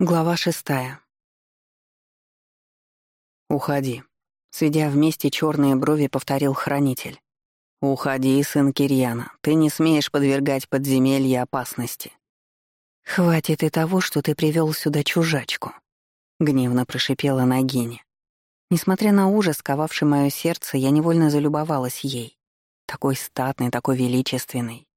Глава шестая. «Уходи», — сведя вместе черные брови, повторил хранитель. «Уходи, сын Кирьяна, ты не смеешь подвергать подземелье опасности». «Хватит и того, что ты привел сюда чужачку», — гневно прошипела Нагиня. Несмотря на ужас, ковавший мое сердце, я невольно залюбовалась ей. Такой статный, такой величественный.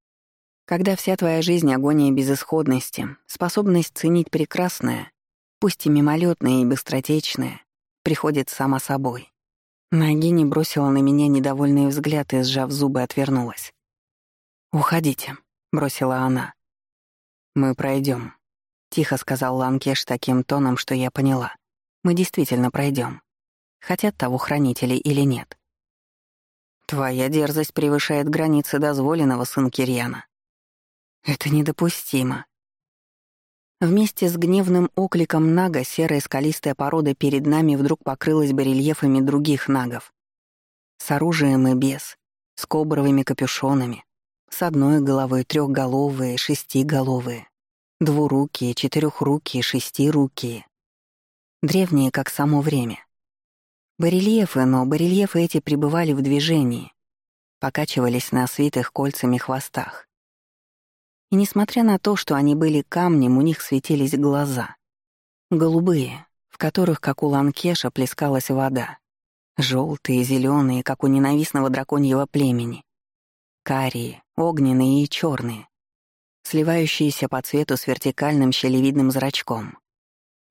Когда вся твоя жизнь — агония безысходности, способность ценить прекрасное, пусть и мимолетное и быстротечное, приходит сама собой. Нагини бросила на меня недовольный взгляд и, сжав зубы, отвернулась. «Уходите», — бросила она. «Мы пройдем, тихо сказал Ланкеш таким тоном, что я поняла. «Мы действительно пройдем. Хотят того хранители или нет». «Твоя дерзость превышает границы дозволенного, сын Кирьяна», это недопустимо. Вместе с гневным окликом нага серая скалистая порода перед нами вдруг покрылась барельефами других нагов. С оружием и без, с кобровыми капюшонами, с одной головой трехголовые, шестиголовые, двурукие, четырехрукие, шестирукие. Древние, как само время. Барельефы, но барельефы эти пребывали в движении, покачивались на свитых кольцами хвостах. И несмотря на то, что они были камнем, у них светились глаза. Голубые, в которых, как у ланкеша, плескалась вода. Желтые, зеленые, как у ненавистного драконьего племени. Карие, огненные и черные, сливающиеся по цвету с вертикальным щелевидным зрачком.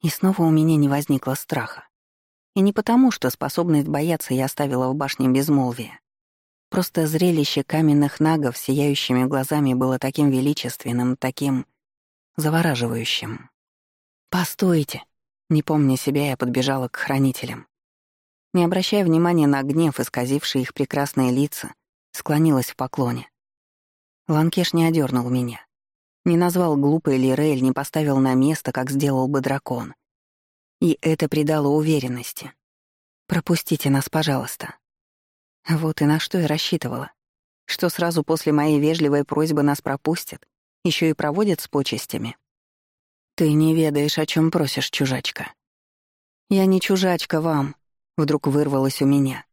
И снова у меня не возникло страха. И не потому, что способность бояться я оставила в башне безмолвия. Просто зрелище каменных нагов сияющими глазами было таким величественным, таким завораживающим. «Постойте!» Не помня себя, я подбежала к хранителям. Не обращая внимания на гнев, исказивший их прекрасные лица, склонилась в поклоне. Ланкеш не одернул меня. Не назвал глупой Лирель, не поставил на место, как сделал бы дракон. И это придало уверенности. «Пропустите нас, пожалуйста», вот и на что я рассчитывала. Что сразу после моей вежливой просьбы нас пропустят, еще и проводят с почестями. Ты не ведаешь, о чем просишь, чужачка. Я не чужачка вам, вдруг вырвалось у меня.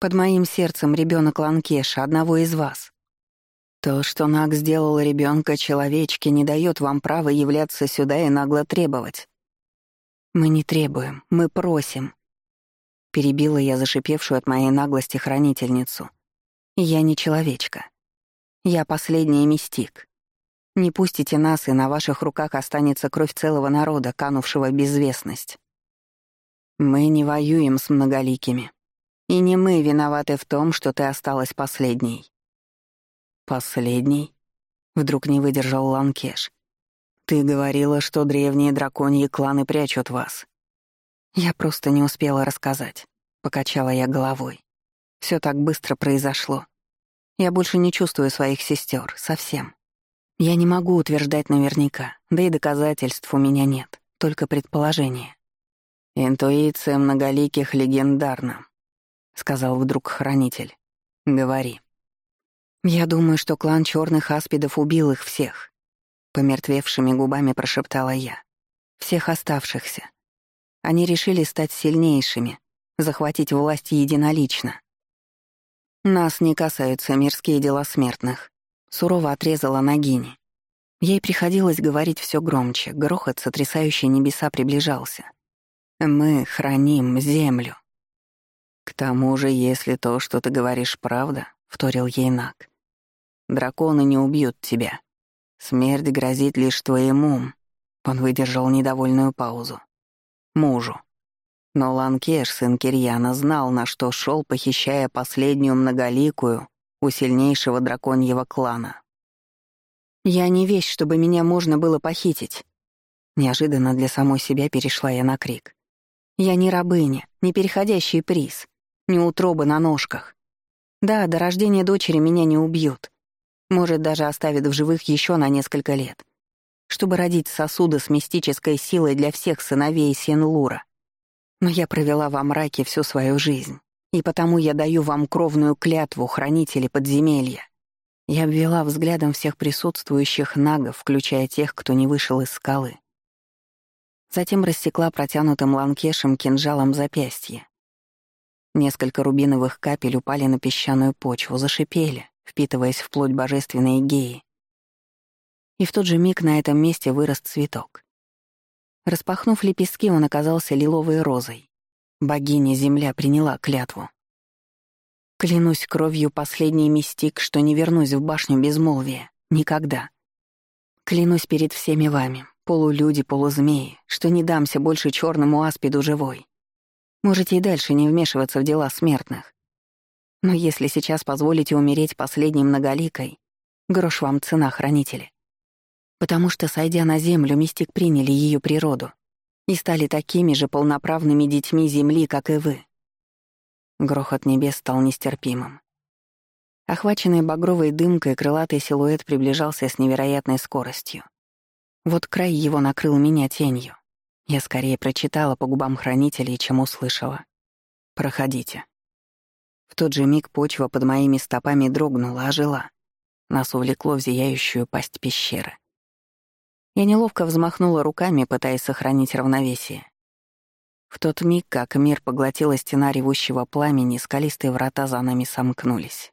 Под моим сердцем ребенок Ланкеша, одного из вас. То, что Наг сделал ребенка человечки, не дает вам права являться сюда и нагло требовать. Мы не требуем, мы просим. Перебила я зашипевшую от моей наглости хранительницу. «Я не человечка. Я последний мистик. Не пустите нас, и на ваших руках останется кровь целого народа, канувшего в безвестность. Мы не воюем с многоликими. И не мы виноваты в том, что ты осталась последней». «Последней?» — вдруг не выдержал Ланкеш. «Ты говорила, что древние драконьи кланы прячут вас. Я просто не успела рассказать. Покачала я головой. Все так быстро произошло. Я больше не чувствую своих сестер, совсем. Я не могу утверждать наверняка, да и доказательств у меня нет, только предположения. «Интуиция многоликих легендарна», — сказал вдруг хранитель. «Говори». «Я думаю, что клан черных аспидов убил их всех», — помертвевшими губами прошептала я. «Всех оставшихся. Они решили стать сильнейшими, захватить власть единолично. Нас не касаются мирские дела смертных. Сурово отрезала Нагини. Ей приходилось говорить все громче, грохот, сотрясающий небеса, приближался. Мы храним землю. К тому же, если то, что ты говоришь, правда, — вторил ей Наг, — драконы не убьют тебя. Смерть грозит лишь твоему. Он выдержал недовольную паузу. Мужу. Но Ланкеш, сын Кирьяна, знал, на что шел, похищая последнюю многоликую у сильнейшего драконьего клана. «Я не вещь, чтобы меня можно было похитить». Неожиданно для самой себя перешла я на крик. «Я не рабыня, не переходящий приз, не утроба на ножках. Да, до рождения дочери меня не убьют. Может, даже оставят в живых еще на несколько лет, чтобы родить сосуды с мистической силой для всех сыновей Сен-Лура. Но я провела во мраке всю свою жизнь, и потому я даю вам кровную клятву, хранители подземелья. Я обвела взглядом всех присутствующих нагов, включая тех, кто не вышел из скалы. Затем рассекла протянутым ланкешем кинжалом запястье. Несколько рубиновых капель упали на песчаную почву, зашипели, впитываясь в плоть божественной геи. И в тот же миг на этом месте вырос цветок. Распахнув лепестки, он оказался лиловой розой. Богиня-земля приняла клятву. Клянусь кровью последний мистик, что не вернусь в башню безмолвия. Никогда. Клянусь перед всеми вами, полулюди, полузмеи, что не дамся больше черному аспиду живой. Можете и дальше не вмешиваться в дела смертных. Но если сейчас позволите умереть последней многоликой, грош вам цена, хранители. Потому что, сойдя на землю, мистик приняли ее природу и стали такими же полноправными детьми Земли, как и вы. Грохот небес стал нестерпимым. Охваченный багровой дымкой, крылатый силуэт приближался с невероятной скоростью. Вот край его накрыл меня тенью. Я скорее прочитала по губам хранителей, чем услышала. «Проходите». В тот же миг почва под моими стопами дрогнула, ожила. Нас увлекло в зияющую пасть пещеры. Я неловко взмахнула руками, пытаясь сохранить равновесие. В тот миг, как мир поглотила стена ревущего пламени, скалистые врата за нами сомкнулись.